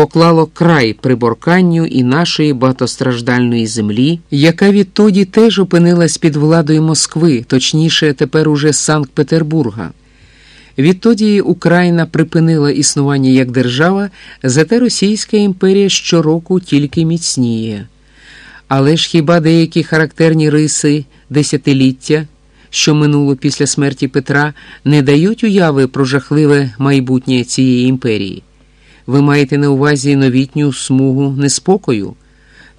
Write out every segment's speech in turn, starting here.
поклало край приборканню і нашої багатостраждальної землі, яка відтоді теж опинилась під владою Москви, точніше, тепер уже Санкт-Петербурга. Відтоді Україна припинила існування як держава, зате Російська імперія щороку тільки міцніє. Але ж хіба деякі характерні риси десятиліття, що минуло після смерті Петра, не дають уяви про жахливе майбутнє цієї імперії? Ви маєте на увазі новітню смугу неспокою?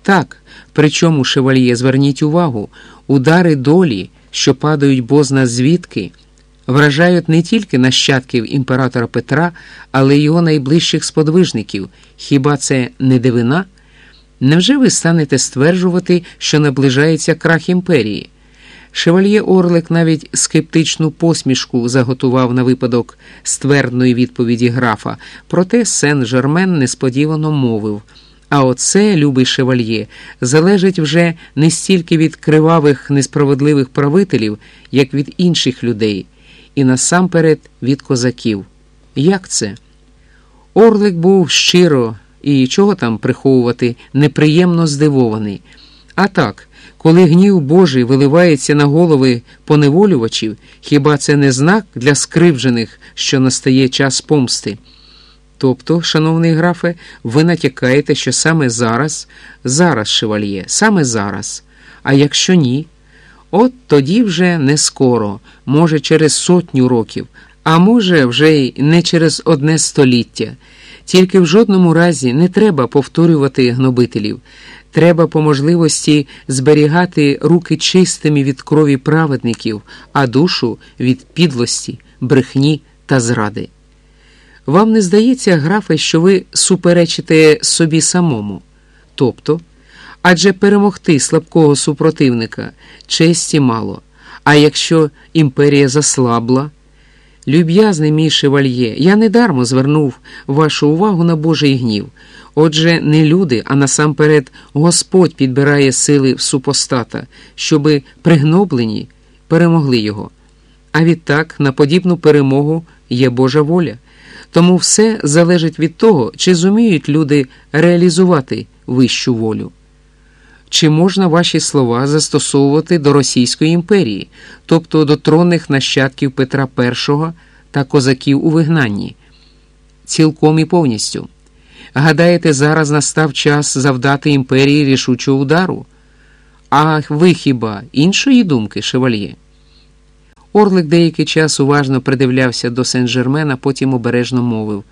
Так, причому, шевальє, зверніть увагу, удари долі, що падають бозна звідки, вражають не тільки нащадків імператора Петра, але й його найближчих сподвижників. Хіба це не дивина? Невже ви станете стверджувати, що наближається крах імперії? Шевальє Орлик навіть скептичну посмішку заготував на випадок ствердної відповіді графа, проте сен Жермен несподівано мовив. А оце, любий шевальє, залежить вже не стільки від кривавих несправедливих правителів, як від інших людей, і насамперед від козаків. Як це? Орлик був щиро і чого там приховувати, неприємно здивований. А так, коли гнів Божий виливається на голови поневолювачів, хіба це не знак для скривджених, що настає час помсти? Тобто, шановний графе, ви натякаєте, що саме зараз, зараз, шевальє, саме зараз. А якщо ні, от тоді вже не скоро, може, через сотню років, а може, вже й не через одне століття. Тільки в жодному разі не треба повторювати гнобителів. Треба по можливості зберігати руки чистими від крові праведників, а душу від підлості, брехні та зради. Вам не здається, графе, що ви суперечите собі самому? Тобто, адже перемогти слабкого супротивника честі мало, а якщо імперія заслабла, люб'язний мій шевальє, я недармо звернув вашу увагу на Божий гнів. Отже, не люди, а насамперед Господь підбирає сили в супостата, щоби пригноблені перемогли його. А відтак на подібну перемогу є Божа воля. Тому все залежить від того, чи зуміють люди реалізувати вищу волю. Чи можна ваші слова застосовувати до Російської імперії, тобто до тронних нащадків Петра І та козаків у вигнанні? Цілком і повністю. Гадаєте, зараз настав час завдати імперії рішучого удару? А ви хіба іншої думки, шевальє? Орлик деякий час уважно придивлявся до Сен-Жермена, потім обережно мовив: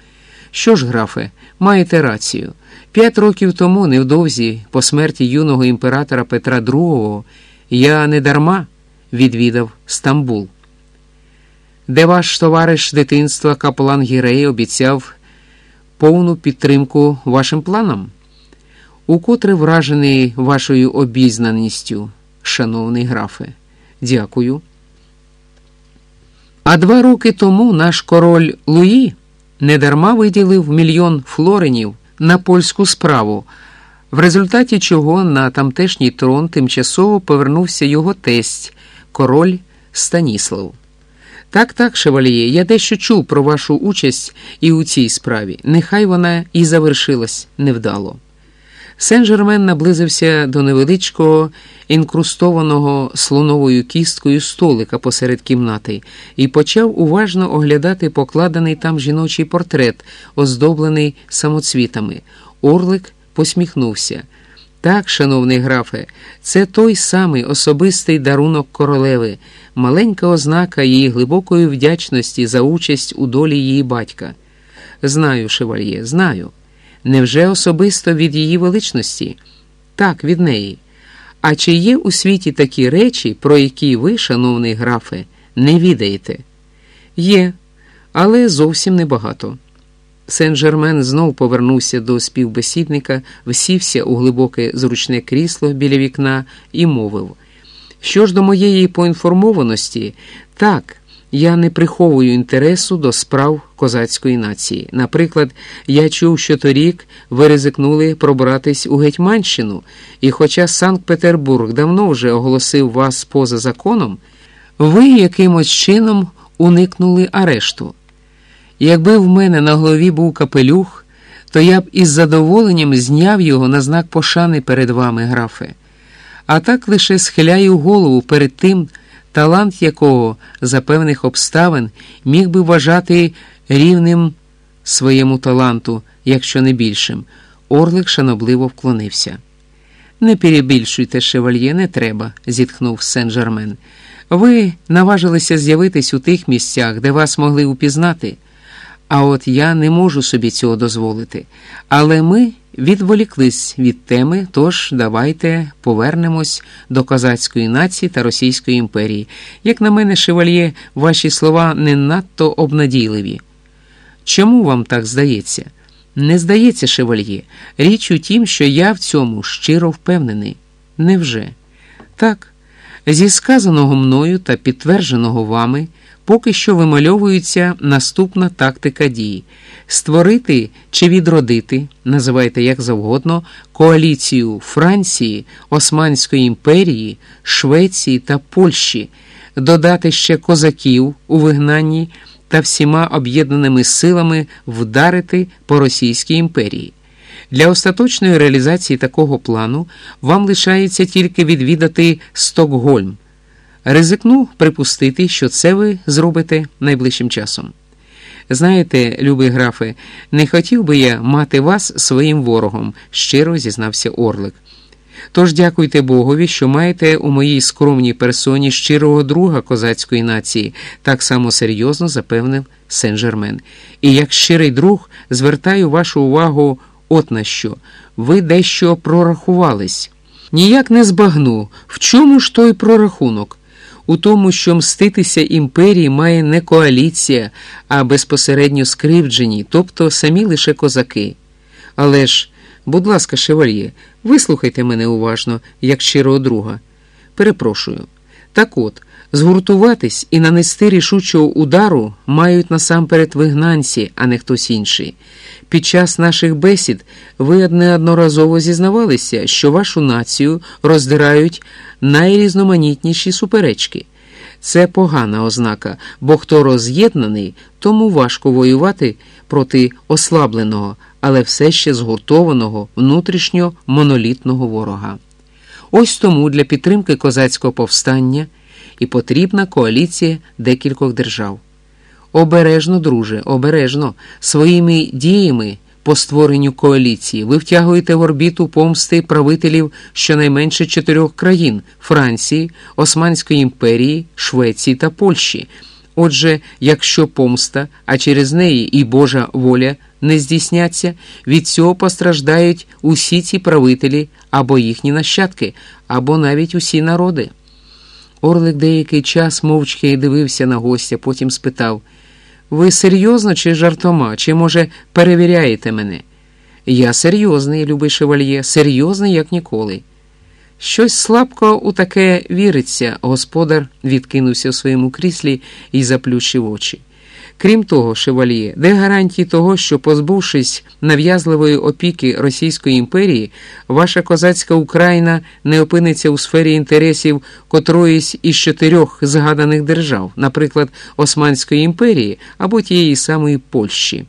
Що ж, графе, маєте рацію. П'ять років тому, невдовзі, по смерті юного імператора Петра II, я недарма відвідав Стамбул, де ваш товариш дитинства Каплан Гірей обіцяв повну підтримку вашим планам, укотре вражений вашою обізнаністю, шановний графе. Дякую. А два роки тому наш король Луї недарма виділив мільйон флоренів на польську справу, в результаті чого на тамтешній трон тимчасово повернувся його тесть, король Станіслав. Так, так, шевальє, я дещо чув про вашу участь і у цій справі. Нехай вона і завершилась невдало. Сен-Жермен наблизився до невеличкого інкрустованого слоновою кісткою столика посеред кімнати і почав уважно оглядати покладений там жіночий портрет, оздоблений самоцвітами. Орлик посміхнувся. Так, шановний графе, це той самий особистий дарунок королеви, маленька ознака її глибокої вдячності за участь у долі її батька. Знаю, шевальє, знаю. Невже особисто від її величності? Так, від неї. А чи є у світі такі речі, про які ви, шановний графе, не відаєте? Є, але зовсім небагато. Сен-Жермен знов повернувся до співбесідника, всівся у глибоке зручне крісло біля вікна і мовив: Що ж до моєї поінформованості, так, я не приховую інтересу до справ козацької нації. Наприклад, я чув, що торік ви ризикнули пробратись у Гетьманщину, і хоча Санкт-Петербург давно вже оголосив вас поза законом, ви якимось чином уникнули арешту. Якби в мене на голові був капелюх, то я б із задоволенням зняв його на знак пошани перед вами, графе. А так лише схиляю голову перед тим, талант якого за певних обставин міг би вважати рівним своєму таланту, якщо не більшим. Орлик шанобливо вклонився. Не перебільшуйте, шевальє, не треба, зітхнув Сен-Жермен. Ви наважилися з'явитись у тих місцях, де вас могли упізнати. А от я не можу собі цього дозволити. Але ми відволіклись від теми, тож давайте повернемось до козацької нації та Російської імперії. Як на мене, шевальє, ваші слова не надто обнадійливі. Чому вам так здається? Не здається, шевальє. Річ у тім, що я в цьому щиро впевнений. Невже? Так, зі сказаного мною та підтвердженого вами поки що вимальовується наступна тактика дії створити чи відродити, називайте як завгодно, коаліцію Франції, Османської імперії, Швеції та Польщі, додати ще козаків у вигнанні та всіма об'єднаними силами вдарити по Російській імперії. Для остаточної реалізації такого плану вам лишається тільки відвідати Стокгольм. Ризикну припустити, що це ви зробите найближчим часом. Знаєте, любий графе, не хотів би я мати вас своїм ворогом, щиро зізнався Орлик. Тож дякуйте Богові, що маєте у моїй скромній персоні щирого друга козацької нації, так само серйозно запевнив Сен-Жермен. І як щирий друг звертаю вашу увагу от на що. Ви дещо прорахувались. Ніяк не збагну, в чому ж той прорахунок? У тому, що мститися імперії має не коаліція, а безпосередньо скривджені, тобто самі лише козаки. Але ж, будь ласка, шевальє, вислухайте мене уважно, як щирого друга. Перепрошую. Так от, згуртуватись і нанести рішучого удару мають насамперед вигнанці, а не хтось інший. Під час наших бесід ви неодноразово зізнавалися, що вашу націю роздирають найрізноманітніші суперечки. Це погана ознака, бо хто роз'єднаний, тому важко воювати проти ослабленого, але все ще згуртованого внутрішньо монолітного ворога. Ось тому для підтримки козацького повстання і потрібна коаліція декількох держав. Обережно, друже, обережно, своїми діями по створенню коаліції ви втягуєте в орбіту помсти правителів щонайменше чотирьох країн Франції, Османської імперії, Швеції та Польщі. Отже, якщо помста, а через неї і Божа воля не здійсняться, від цього постраждають усі ці правителі або їхні нащадки, або навіть усі народи. Орлик деякий час мовчки дивився на гостя, потім спитав Ви серйозно чи жартома, чи, може, перевіряєте мене? Я серйозний, любий шевальє, серйозний, як ніколи. Щось слабко у таке віриться, господар відкинувся в своєму кріслі і заплющив очі. Крім того, шевальє, де гарантії того, що, позбувшись нав'язливої опіки Російської імперії, ваша козацька Україна не опиниться у сфері інтересів котроїсь із чотирьох згаданих держав, наприклад, Османської імперії або тієї самої Польщі.